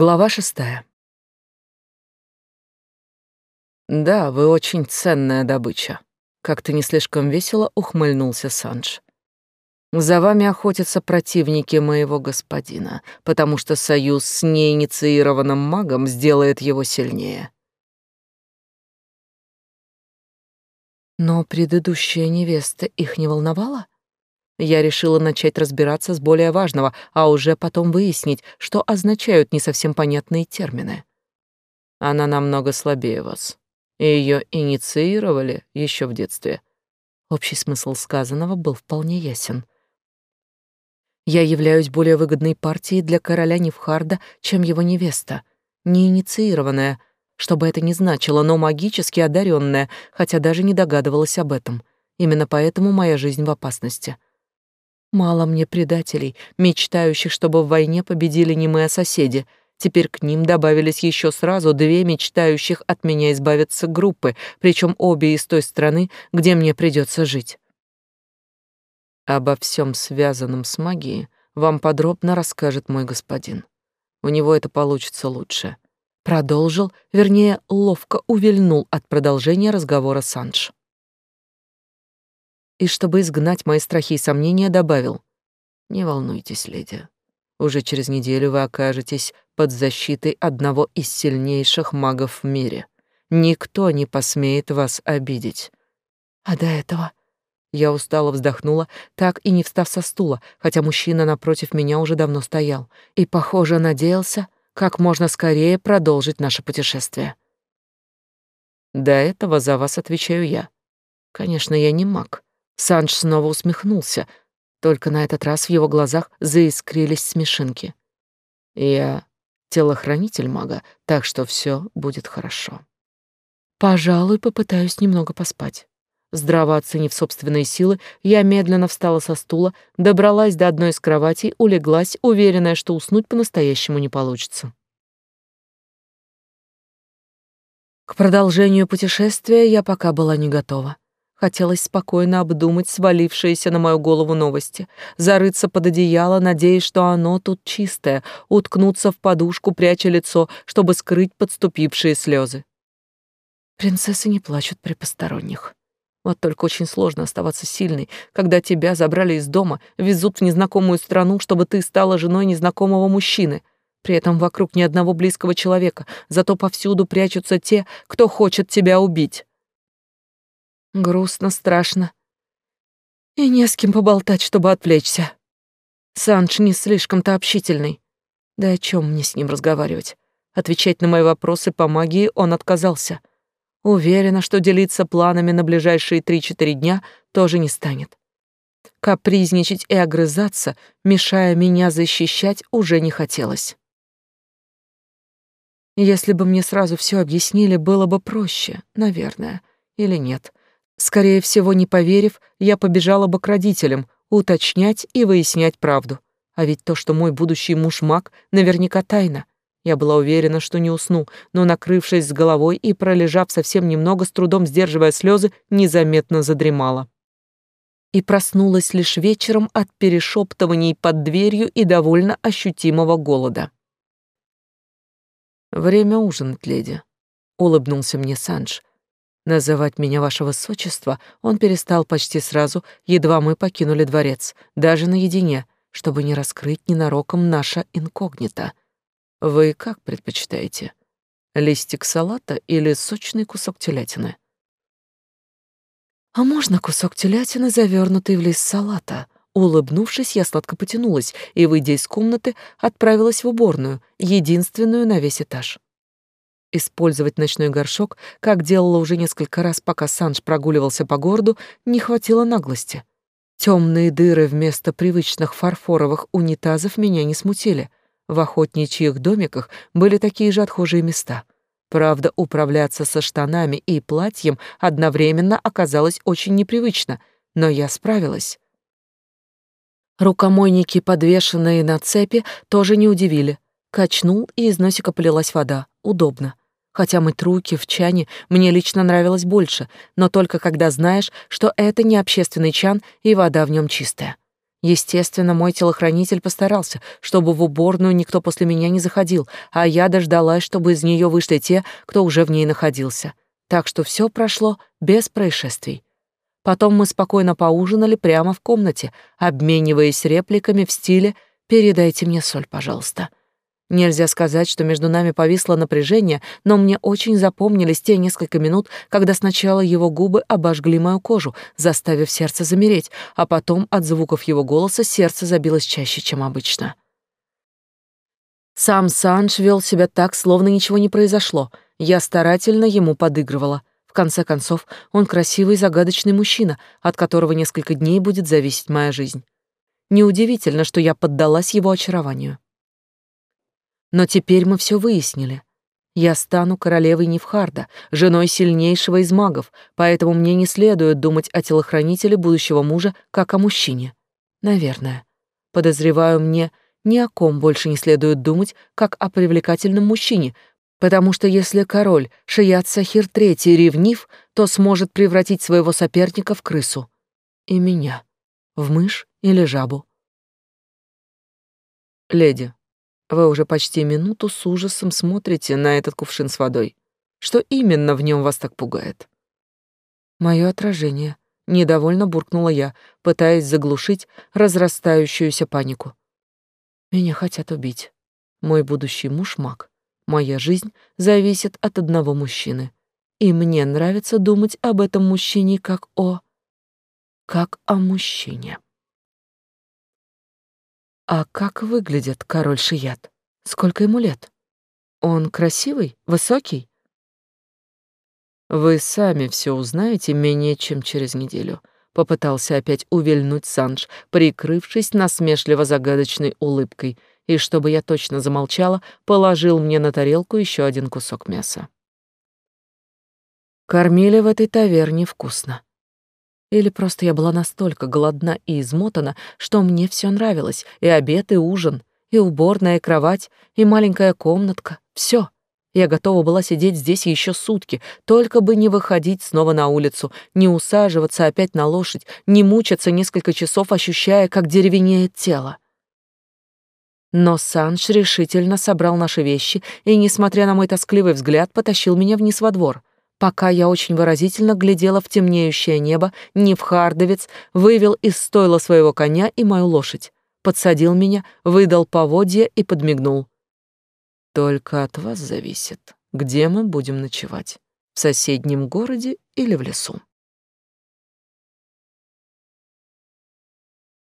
Глава шестая. «Да, вы очень ценная добыча», — как-то не слишком весело ухмыльнулся Санж. «За вами охотятся противники моего господина, потому что союз с неинициированным магом сделает его сильнее». Но предыдущая невеста их не волновала? Я решила начать разбираться с более важного, а уже потом выяснить, что означают не совсем понятные термины. Она намного слабее вас. И ее инициировали еще в детстве. Общий смысл сказанного был вполне ясен. Я являюсь более выгодной партией для короля Невхарда, чем его невеста, не инициированная, что бы это ни значило, но магически одаренная, хотя даже не догадывалась об этом. Именно поэтому моя жизнь в опасности — Мало мне предателей, мечтающих, чтобы в войне победили не мы, а соседи. Теперь к ним добавились еще сразу две мечтающих от меня избавиться группы, причем обе из той страны, где мне придется жить. Обо всем связанном с магией вам подробно расскажет мой господин. У него это получится лучше. Продолжил, вернее, ловко увильнул от продолжения разговора Санж и, чтобы изгнать мои страхи и сомнения, добавил. «Не волнуйтесь, леди. Уже через неделю вы окажетесь под защитой одного из сильнейших магов в мире. Никто не посмеет вас обидеть». «А до этого...» Я устало вздохнула, так и не встав со стула, хотя мужчина напротив меня уже давно стоял и, похоже, надеялся как можно скорее продолжить наше путешествие. До этого за вас отвечаю я. Конечно, я не маг, Санж снова усмехнулся, только на этот раз в его глазах заискрились смешинки. Я телохранитель мага, так что все будет хорошо. Пожалуй, попытаюсь немного поспать. Здраво оценив собственные силы, я медленно встала со стула, добралась до одной из кроватей, улеглась, уверенная, что уснуть по-настоящему не получится. К продолжению путешествия я пока была не готова. Хотелось спокойно обдумать свалившиеся на мою голову новости, зарыться под одеяло, надеясь, что оно тут чистое, уткнуться в подушку, пряча лицо, чтобы скрыть подступившие слезы. Принцессы не плачут при посторонних. Вот только очень сложно оставаться сильной, когда тебя забрали из дома, везут в незнакомую страну, чтобы ты стала женой незнакомого мужчины. При этом вокруг ни одного близкого человека, зато повсюду прячутся те, кто хочет тебя убить. Грустно, страшно. И не с кем поболтать, чтобы отвлечься. Санч не слишком-то общительный. Да о чем мне с ним разговаривать? Отвечать на мои вопросы по магии он отказался. Уверена, что делиться планами на ближайшие три-четыре дня тоже не станет. Капризничать и огрызаться, мешая меня защищать, уже не хотелось. Если бы мне сразу все объяснили, было бы проще, наверное, или нет. Скорее всего, не поверив, я побежала бы к родителям, уточнять и выяснять правду. А ведь то, что мой будущий муж маг, наверняка тайна. Я была уверена, что не усну, но, накрывшись с головой и пролежав совсем немного, с трудом сдерживая слезы, незаметно задремала. И проснулась лишь вечером от перешептываний под дверью и довольно ощутимого голода. «Время ужинать, леди», — улыбнулся мне Санж, Называть меня ваше высочество он перестал почти сразу, едва мы покинули дворец, даже наедине, чтобы не раскрыть ненароком наше инкогнито. Вы как предпочитаете? Листик салата или сочный кусок телятины? А можно кусок телятины, завернутый в лист салата? Улыбнувшись, я сладко потянулась и, выйдя из комнаты, отправилась в уборную, единственную на весь этаж. Использовать ночной горшок, как делала уже несколько раз, пока Санж прогуливался по городу, не хватило наглости. Темные дыры вместо привычных фарфоровых унитазов меня не смутили. В охотничьих домиках были такие же отхожие места. Правда, управляться со штанами и платьем одновременно оказалось очень непривычно, но я справилась. Рукомойники, подвешенные на цепи, тоже не удивили. Качнул, и из носика полилась вода. Удобно. Хотя мыть руки в чане мне лично нравилось больше, но только когда знаешь, что это не общественный чан и вода в нем чистая. Естественно, мой телохранитель постарался, чтобы в уборную никто после меня не заходил, а я дождалась, чтобы из нее вышли те, кто уже в ней находился. Так что все прошло без происшествий. Потом мы спокойно поужинали прямо в комнате, обмениваясь репликами в стиле «Передайте мне соль, пожалуйста». Нельзя сказать, что между нами повисло напряжение, но мне очень запомнились те несколько минут, когда сначала его губы обожгли мою кожу, заставив сердце замереть, а потом от звуков его голоса сердце забилось чаще, чем обычно. Сам Санж вел себя так, словно ничего не произошло. Я старательно ему подыгрывала. В конце концов, он красивый загадочный мужчина, от которого несколько дней будет зависеть моя жизнь. Неудивительно, что я поддалась его очарованию. Но теперь мы все выяснили. Я стану королевой Невхарда, женой сильнейшего из магов, поэтому мне не следует думать о телохранителе будущего мужа как о мужчине. Наверное. Подозреваю, мне ни о ком больше не следует думать, как о привлекательном мужчине, потому что если король Шият Сахир III ревнив, то сможет превратить своего соперника в крысу. И меня. В мышь или жабу. Леди, вы уже почти минуту с ужасом смотрите на этот кувшин с водой. Что именно в нем вас так пугает? Мое отражение. Недовольно буркнула я, пытаясь заглушить разрастающуюся панику. Меня хотят убить. Мой будущий муж маг. Моя жизнь зависит от одного мужчины. И мне нравится думать об этом мужчине как о... как о мужчине. А как выглядит король Шият? Сколько ему лет? Он красивый, высокий? Вы сами все узнаете менее чем через неделю. Попытался опять увильнуть Санж, прикрывшись насмешливо загадочной улыбкой, и чтобы я точно замолчала, положил мне на тарелку еще один кусок мяса. Кормили в этой таверне вкусно. Или просто я была настолько голодна и измотана, что мне все нравилось, и обед, и ужин, и уборная, и кровать, и маленькая комнатка, все. Я готова была сидеть здесь еще сутки, только бы не выходить снова на улицу, не усаживаться опять на лошадь, не мучаться несколько часов, ощущая, как деревенеет тело. Но Санш решительно собрал наши вещи и, несмотря на мой тоскливый взгляд, потащил меня вниз во двор пока я очень выразительно глядела в темнеющее небо, Невхардовец вывел из стойла своего коня и мою лошадь, подсадил меня, выдал поводья и подмигнул. «Только от вас зависит, где мы будем ночевать, в соседнем городе или в лесу».